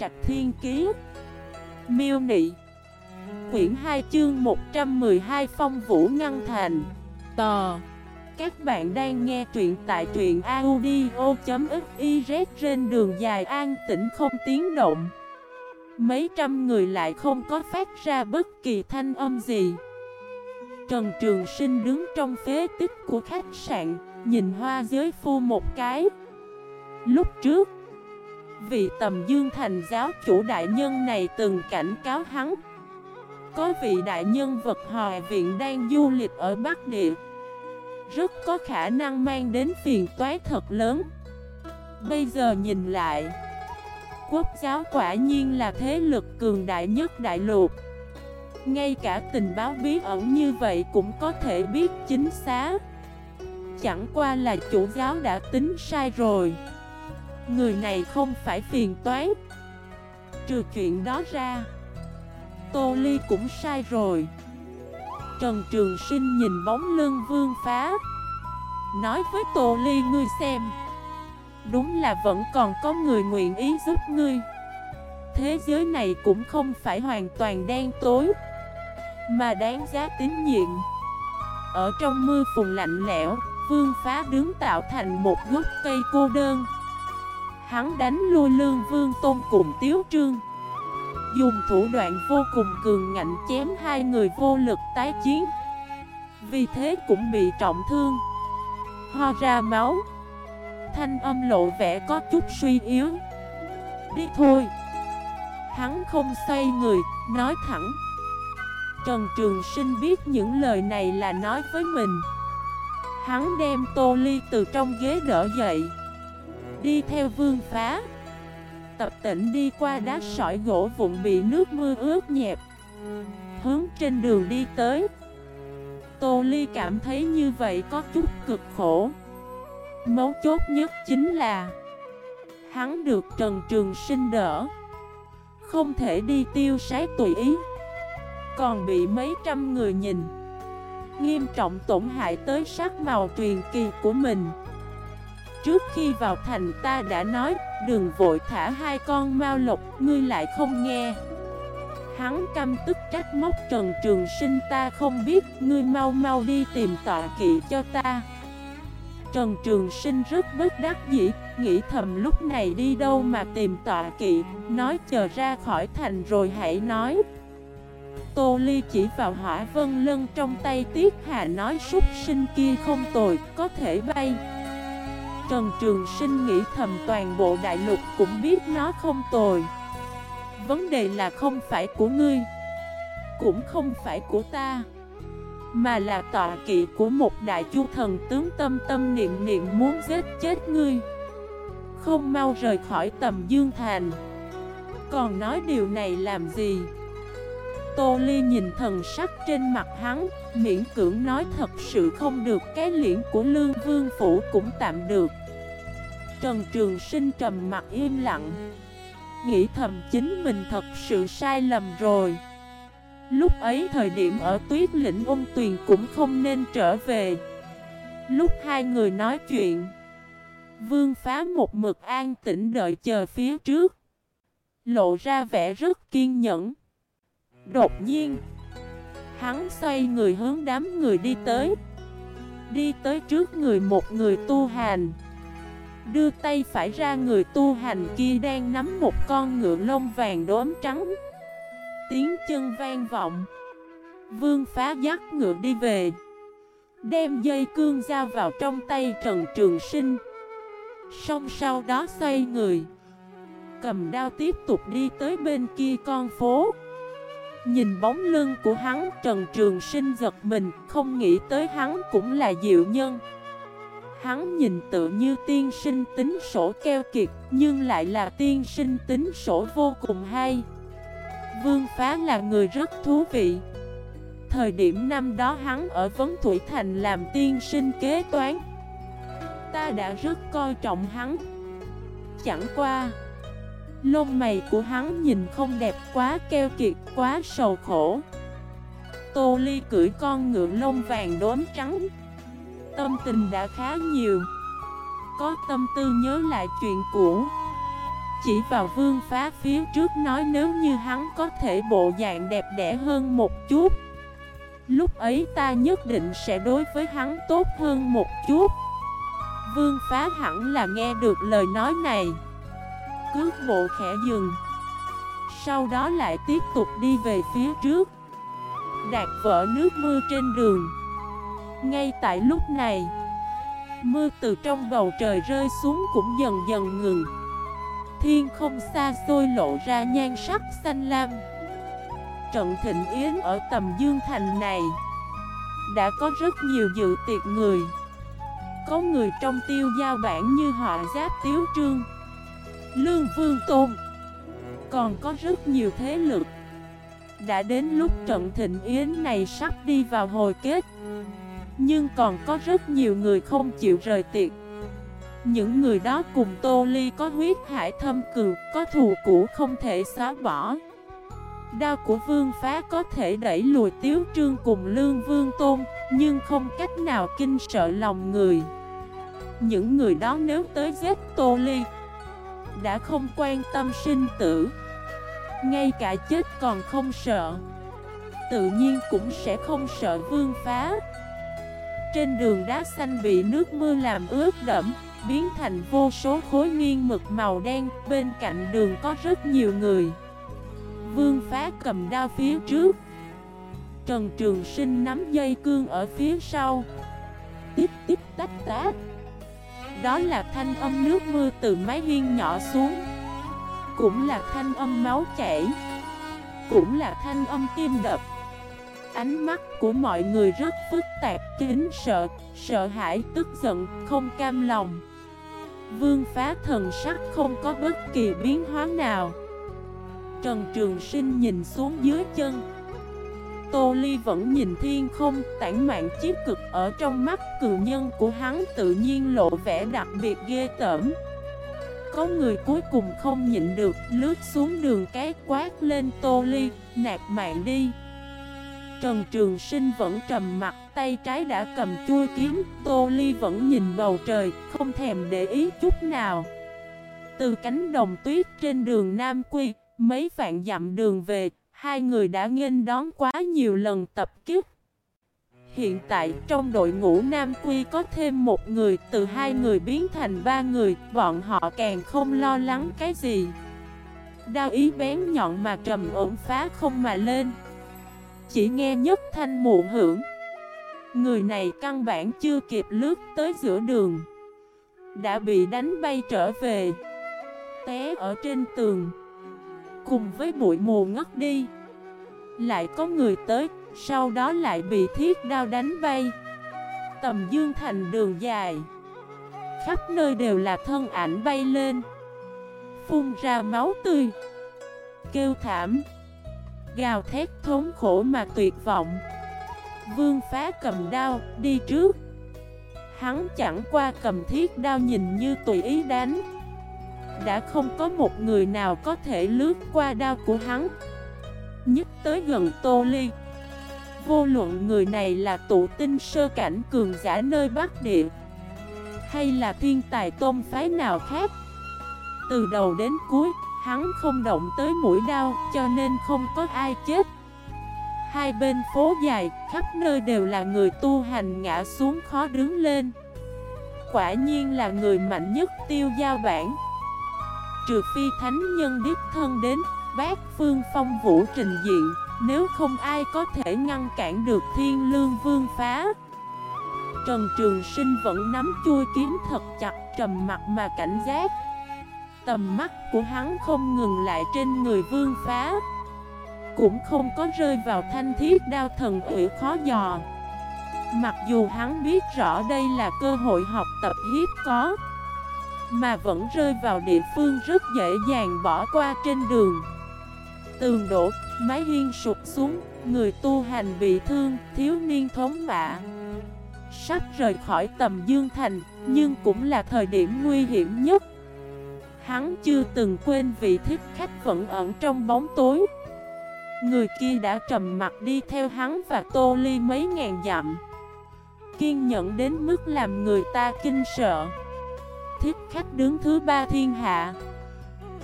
Trạch Thiên Kiế Miêu Nị. Quyển 2 chương 112 Phong Vũ Ngăn Thành. Tò. Các bạn đang nghe truyện tại truyện audio.xyz trên đường dài an tĩnh không tiếng động. Mấy trăm người lại không có phát ra bất kỳ thanh âm gì. Trần Trường Sinh đứng trong phế tích của khách sạn, Nhìn hoa giới phu một cái. Lúc trước vì tầm dương thành giáo chủ đại nhân này từng cảnh cáo hắn. Có vị đại nhân vật hòa viện đang du lịch ở Bắc Địa. Rất có khả năng mang đến phiền toái thật lớn. Bây giờ nhìn lại, Quốc giáo quả nhiên là thế lực cường đại nhất đại lục. Ngay cả tình báo bí ẩn như vậy cũng có thể biết chính xác. Chẳng qua là chủ giáo đã tính sai rồi. Người này không phải phiền toái. Trừ chuyện đó ra, Tô Ly cũng sai rồi. Trần Trường Sinh nhìn bóng lưng vương phá. Nói với Tô Ly, ngươi xem, Đúng là vẫn còn có người nguyện ý giúp ngươi. Thế giới này cũng không phải hoàn toàn đen tối, Mà đáng giá tín nhiệm. Ở trong mưa phùn lạnh lẽo, Vương phá đứng tạo thành một gốc cây cô đơn. Hắn đánh lui lương vương tôn cùng tiếu trương. Dùng thủ đoạn vô cùng cường ngạnh chém hai người vô lực tái chiến. Vì thế cũng bị trọng thương. Ho ra máu. Thanh âm lộ vẻ có chút suy yếu. Đi thôi. Hắn không xoay người, nói thẳng. Trần Trường Sinh biết những lời này là nói với mình. Hắn đem Tô Ly từ trong ghế đỡ dậy. Đi theo vương phá. Tập tỉnh đi qua đá sỏi gỗ vụn bị nước mưa ướt nhẹp. Hướng trên đường đi tới. Tô Ly cảm thấy như vậy có chút cực khổ. Mấu chốt nhất chính là Hắn được Trần Trường Sinh đỡ. Không thể đi tiêu sái tùy ý. Còn bị mấy trăm người nhìn. Nghiêm trọng tổn hại tới sắc màu truyền kỳ của mình. Trước khi vào thành ta đã nói Đừng vội thả hai con mau lộc Ngươi lại không nghe. Hắn căm tức trách móc Trần Trường Sinh ta không biết Ngươi mau mau đi tìm tọa kỵ cho ta. Trần Trường Sinh rất bất đắc dĩ Nghĩ thầm lúc này đi đâu mà tìm tọa kỵ Nói chờ ra khỏi thành rồi hãy nói. Tô Ly chỉ vào hỏa vân lân trong tay Tiết Hà nói súc sinh kia không tồi, có thể bay. Trần Trường Sinh nghĩ thầm toàn bộ đại lục cũng biết nó không tồi. Vấn đề là không phải của ngươi, Cũng không phải của ta, Mà là tọa kỵ của một đại chu thần tướng tâm tâm niệm niệm muốn giết chết ngươi. Không mau rời khỏi tầm dương thành. Còn nói điều này làm gì? Tô Ly nhìn thần sắc trên mặt hắn, Miễn cưỡng nói thật sự không được, Cái liễn của Lương Vương Phủ cũng tạm được. Trần Trường Sinh trầm mặt im lặng, Nghĩ thầm chính mình thật sự sai lầm rồi. Lúc ấy thời điểm ở tuyết lĩnh ôn tuyền cũng không nên trở về. Lúc hai người nói chuyện, Vương phá một mực an tĩnh đợi chờ phía trước, Lộ ra vẻ rất kiên nhẫn. Đột nhiên, Hắn xoay người hướng đám người đi tới. Đi tới trước người một người tu hành. Đưa tay phải ra người tu hành kia đang nắm một con ngựa lông vàng đốm trắng. Tiếng chân vang vọng. Vương phá dắt ngựa đi về. Đem dây cương giao vào trong tay Trần Trường Sinh. Xong sau đó xoay người. Cầm đao tiếp tục đi tới bên kia con phố. Nhìn bóng lưng của hắn, Trần Trường Sinh giật mình, Không nghĩ tới hắn cũng là diệu nhân. Hắn nhìn tự như tiên sinh tính sổ keo kiệt, Nhưng lại là tiên sinh tính sổ vô cùng hay. Vương Phá là người rất thú vị. Thời điểm năm đó hắn ở Vấn Thủy Thành làm tiên sinh kế toán. Ta đã rất coi trọng hắn. Chẳng qua, Lông mày của hắn nhìn không đẹp quá keo kiệt quá sầu khổ. Tô Ly cưỡi con ngựa lông vàng đốm trắng. Tâm tình đã khá nhiều. Có tâm tư nhớ lại chuyện cũ. Chỉ vào vương phá phía trước nói nếu như hắn có thể bộ dạng đẹp đẽ hơn một chút, Lúc ấy ta nhất định sẽ đối với hắn tốt hơn một chút. Vương phá hẳn là nghe được lời nói này. Cước bộ khẽ dừng. Sau đó lại tiếp tục đi về phía trước. Đạt vỡ nước mưa trên đường. Ngay tại lúc này, Mưa từ trong bầu trời rơi xuống cũng dần dần ngừng. Thiên không xa xôi lộ ra nhan sắc xanh lam. Trận thịnh yến ở tầm Dương Thành này, Đã có rất nhiều dự tiệc người. Có người trong tiêu giao bản như họ giáp tiếu trương, Lương Vương Tôn còn có rất nhiều thế lực. Đã đến lúc trận thịnh yến này sắp đi vào hồi kết. Nhưng còn có rất nhiều người không chịu rời tiệc. Những người đó cùng Tô Ly có huyết hải thâm cừu, Có thù cũ không thể xóa bỏ. Đao của vương phá có thể đẩy lùi tiếu trương cùng lương vương tôn, Nhưng không cách nào kinh sợ lòng người. Những người đó nếu tới giết Tô Ly đã không quan tâm sinh tử. Ngay cả chết còn không sợ, Tự nhiên cũng sẽ không sợ vương phá. Trên đường đá xanh bị nước mưa làm ướt đẫm, Biến thành vô số khối nghiêng mực màu đen, Bên cạnh đường có rất nhiều người. Vương phá cầm đao phía trước. Trần Trường Sinh nắm dây cương ở phía sau. Tiếp tiếp tách tách. Đó là thanh âm nước mưa từ mái hiên nhỏ xuống. Cũng là thanh âm máu chảy. Cũng là thanh âm tim đập. Ánh mắt của mọi người rất phức tạp, kính sợ, sợ hãi, tức giận, không cam lòng. Vương phá thần sắc không có bất kỳ biến hóa nào. Trần Trường Sinh nhìn xuống dưới chân. Tô Ly vẫn nhìn thiên không Tản mạn chiếc cực ở trong mắt cự nhân của hắn tự nhiên lộ vẻ đặc biệt ghê tởm. Có người cuối cùng không nhịn được Lướt xuống đường cái quát lên Tô Ly nạt mạng đi. Trần Trường Sinh vẫn trầm mặt Tay trái đã cầm chui kiếm Tô Ly vẫn nhìn bầu trời Không thèm để ý chút nào. Từ cánh đồng tuyết trên đường Nam Quy Mấy vạn dặm đường về, hai người đã nghênh đón quá nhiều lần tập kích. Hiện tại trong đội ngũ Nam Quy có thêm một người, từ hai người biến thành ba người, bọn họ càng không lo lắng cái gì. Đao ý bén nhọn mà trầm ổn phá không mà lên. Chỉ nghe nhất thanh muộn hưởng. Người này căn bản chưa kịp lướt tới giữa đường. Đã bị đánh bay trở về. Té ở trên tường. Cùng với bụi mù ngất đi. Lại có người tới, Sau đó lại bị thiết đao đánh bay. Tầm dương thành đường dài. Khắp nơi đều là thân ảnh bay lên. Phun ra máu tươi. Kêu thảm. Gào thét thống khổ mà tuyệt vọng. Vương phá cầm đao, đi trước. Hắn chẳng qua cầm thiết đao nhìn như tùy ý đánh đã không có một người nào có thể lướt qua đao của hắn. Nhất tới gần Tô Ly. Vô luận người này là tụ tinh sơ cảnh cường giả nơi Bắc Địa Hay là thiên tài tôn phái nào khác Từ đầu đến cuối, hắn không động tới mũi đao cho nên không có ai chết. Hai bên phố dài, khắp nơi đều là người tu hành ngã xuống khó đứng lên. Quả nhiên là người mạnh nhất tiêu giao bản Trừ phi thánh nhân đích thân đến, Bác phương phong vũ trình diện, Nếu không ai có thể ngăn cản được thiên lương vương phá. Trần Trường Sinh vẫn nắm chui kiếm thật chặt trầm mặt mà cảnh giác. Tầm mắt của hắn không ngừng lại trên người vương phá. Cũng không có rơi vào thanh thiết đao thần ủy khó dò. Mặc dù hắn biết rõ đây là cơ hội học tập hiếp có mà vẫn rơi vào địa phương rất dễ dàng bỏ qua trên đường. Tường đổ, mái hiên sụp xuống Người tu hành bị thương, thiếu niên thống mạ Sắp rời khỏi tầm Dương Thành Nhưng cũng là thời điểm nguy hiểm nhất. Hắn chưa từng quên vị thích khách vẫn ẩn trong bóng tối. Người kia đã trầm mặt đi theo hắn và tô ly mấy ngàn dặm. Kiên nhẫn đến mức làm người ta kinh sợ thiết khách đứng thứ ba thiên hạ.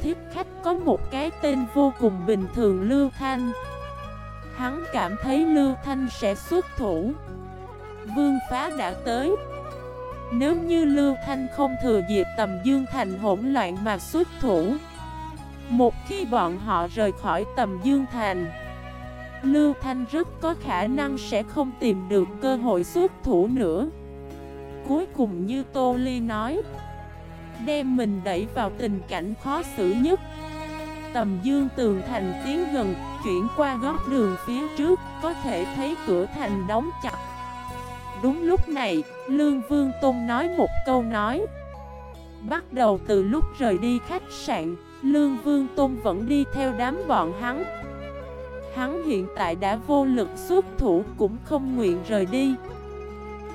Thiết khách có một cái tên vô cùng bình thường Lưu Thanh. Hắn cảm thấy Lưu Thanh sẽ xuất thủ. Vương phá đã tới. Nếu như Lưu Thanh không thừa dịp tầm dương thành hỗn loạn mà xuất thủ, Một khi bọn họ rời khỏi tầm dương thành, Lưu Thanh rất có khả năng sẽ không tìm được cơ hội xuất thủ nữa. Cuối cùng như Tô Ly nói Đem mình đẩy vào tình cảnh khó xử nhất. Tầm dương tường thành tiến gần, Chuyển qua góc đường phía trước, Có thể thấy cửa thành đóng chặt. Đúng lúc này, Lương Vương Tôn nói một câu nói. Bắt đầu từ lúc rời đi khách sạn, Lương Vương Tôn vẫn đi theo đám bọn hắn. Hắn hiện tại đã vô lực xuất thủ, cũng không nguyện rời đi.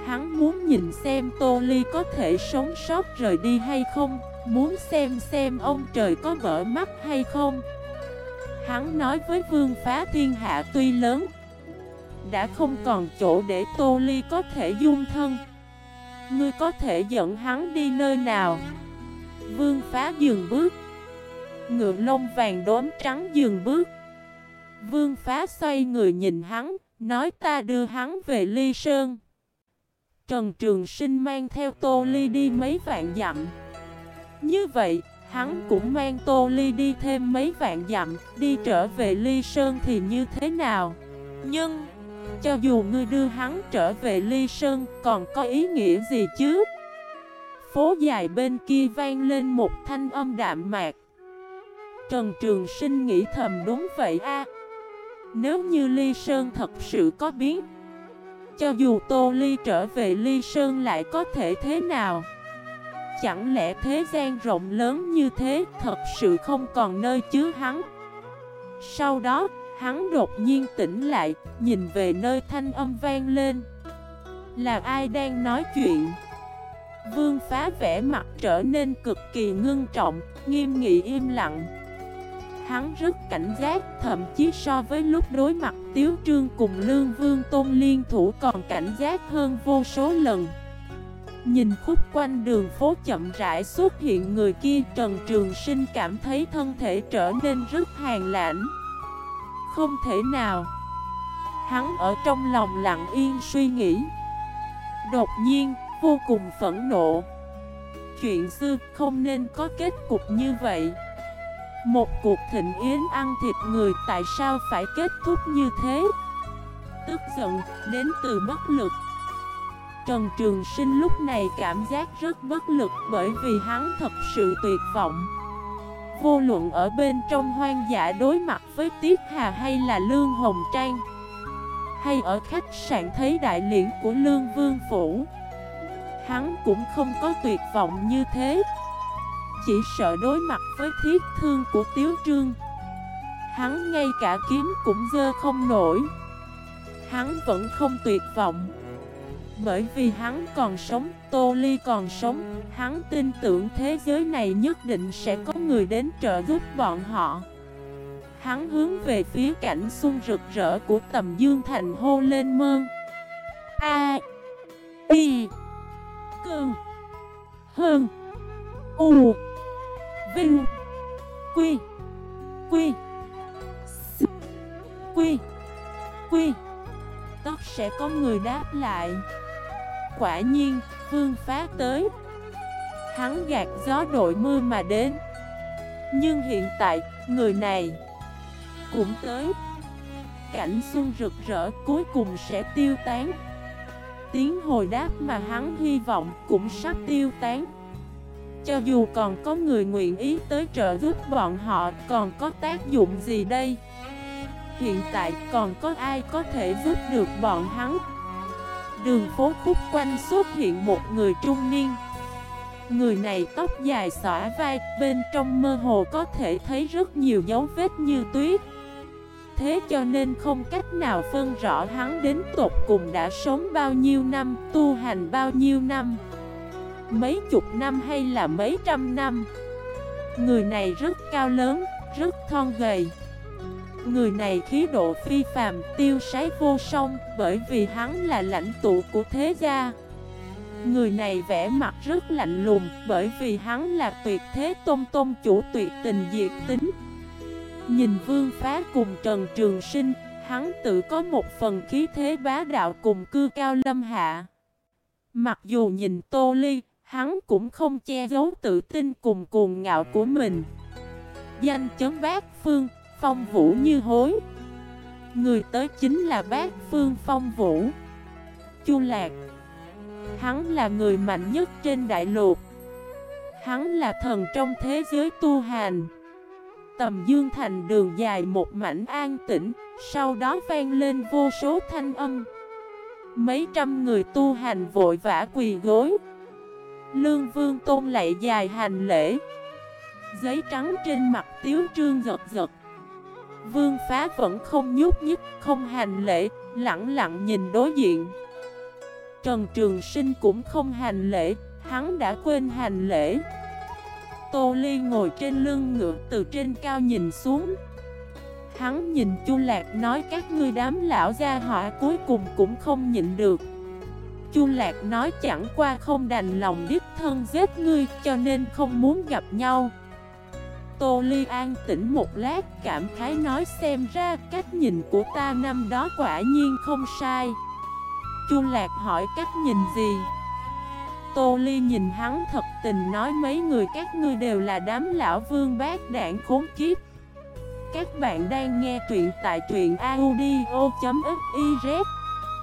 Hắn muốn nhìn xem Tô Ly có thể sống sót rời đi hay không, Muốn xem xem ông trời có mở mắt hay không. Hắn nói với vương phá thiên hạ tuy lớn, Đã không còn chỗ để Tô Ly có thể dung thân. Ngươi có thể dẫn hắn đi nơi nào? Vương phá dừng bước. Ngựa lông vàng đốm trắng dừng bước. Vương phá xoay người nhìn hắn, Nói ta đưa hắn về ly sơn. Trần Trường Sinh mang theo Tô Ly đi mấy vạn dặm. Như vậy, hắn cũng mang Tô Ly đi thêm mấy vạn dặm Đi trở về Ly Sơn thì như thế nào? Nhưng, cho dù ngươi đưa hắn trở về Ly Sơn Còn có ý nghĩa gì chứ? Phố dài bên kia vang lên một thanh âm đạm mạc. Trần Trường Sinh nghĩ thầm đúng vậy a. Nếu như Ly Sơn thật sự có biến cho dù Tô Ly trở về Ly Sơn lại có thể thế nào? Chẳng lẽ thế gian rộng lớn như thế thật sự không còn nơi chứa hắn? Sau đó, hắn đột nhiên tỉnh lại, nhìn về nơi thanh âm vang lên. Là ai đang nói chuyện? Vương phá vẻ mặt trở nên cực kỳ ngưng trọng, nghiêm nghị im lặng. Hắn rất cảnh giác, thậm chí so với lúc đối mặt Tiếu Trương cùng Lương Vương Tôn Liên Thủ còn cảnh giác hơn vô số lần. Nhìn khúc quanh đường phố chậm rãi xuất hiện người kia Trần Trường Sinh cảm thấy thân thể trở nên rất hàn lãnh. Không thể nào. Hắn ở trong lòng lặng yên suy nghĩ. Đột nhiên, vô cùng phẫn nộ. Chuyện xưa không nên có kết cục như vậy. Một cuộc thịnh yến ăn thịt người tại sao phải kết thúc như thế? Tức giận, đến từ bất lực. Trần Trường Sinh lúc này cảm giác rất bất lực bởi vì hắn thật sự tuyệt vọng. Vô luận ở bên trong hoang dã đối mặt với Tiết Hà hay là Lương Hồng Trang Hay ở khách sạn thấy đại liễn của Lương Vương Phủ Hắn cũng không có tuyệt vọng như thế chỉ sợ đối mặt với thiết thương của Tiếu Trương. Hắn ngay cả kiếm cũng dơ không nổi. Hắn vẫn không tuyệt vọng. Bởi vì hắn còn sống, Tô Ly còn sống Hắn tin tưởng thế giới này nhất định sẽ có người đến trợ giúp bọn họ. Hắn hướng về phía cảnh xuân rực rỡ của tầm dương thành hô lên mơn. A I Cơn Hơn U. Vinh. Quy. Quy. S Quy. Quy. Tất sẽ có người đáp lại. Quả nhiên, Vương phá tới. Hắn gạt gió đội mưa mà đến. Nhưng hiện tại, Người này Cũng tới. Cảnh xuân rực rỡ cuối cùng sẽ tiêu tán. Tiếng hồi đáp mà hắn hy vọng cũng sắp tiêu tán cho dù còn có người nguyện ý tới trợ giúp bọn họ, Còn có tác dụng gì đây? Hiện tại còn có ai có thể giúp được bọn hắn? Đường phố khúc quanh xuất hiện một người trung niên. Người này tóc dài xõa vai, Bên trong mơ hồ có thể thấy rất nhiều dấu vết như tuyết. Thế cho nên không cách nào phân rõ hắn đến tột cùng đã sống bao nhiêu năm, Tu hành bao nhiêu năm mấy chục năm hay là mấy trăm năm. Người này rất cao lớn, rất thon gầy. Người này khí độ phi phàm, tiêu sái vô song Bởi vì hắn là lãnh tụ của thế gia. Người này vẽ mặt rất lạnh lùng bởi vì hắn là tuyệt thế tôn tôn chủ tuyệt tình diệt tính. Nhìn vương phá cùng Trần Trường Sinh Hắn tự có một phần khí thế bá đạo cùng cư cao lâm hạ. Mặc dù nhìn Tô Ly Hắn cũng không che giấu tự tin cùng cuồng ngạo của mình. Danh chấn bát phương Phong vũ như hối. Người tới chính là bát phương phong vũ. Chu Lạc. Hắn là người mạnh nhất trên đại lục. Hắn là thần trong thế giới tu hành. Tầm dương thành đường dài một mảnh an tĩnh, Sau đó vang lên vô số thanh âm. Mấy trăm người tu hành vội vã quỳ gối. Lương vương tôn lại dài hành lễ. Giấy trắng trên mặt tiếu trương giật giật. Vương phá vẫn không nhúc nhích, không hành lễ, lặng lặng nhìn đối diện. Trần Trường Sinh cũng không hành lễ, hắn đã quên hành lễ. Tô Ly ngồi trên lưng ngựa từ trên cao nhìn xuống. Hắn nhìn Chu Lạc nói các ngươi đám lão gia họa cuối cùng cũng không nhịn được. Chu Lạc nói chẳng qua không đành lòng đích thân giết ngươi cho nên không muốn gặp nhau. Tô Ly an tĩnh một lát, cảm khái nói xem ra cách nhìn của ta năm đó quả nhiên không sai. Chu Lạc hỏi cách nhìn gì? Tô Ly nhìn hắn thật tình nói mấy người các ngươi đều là đám lão vương bác đảng khốn kiếp. Các bạn đang nghe truyện tại truyện audio.fif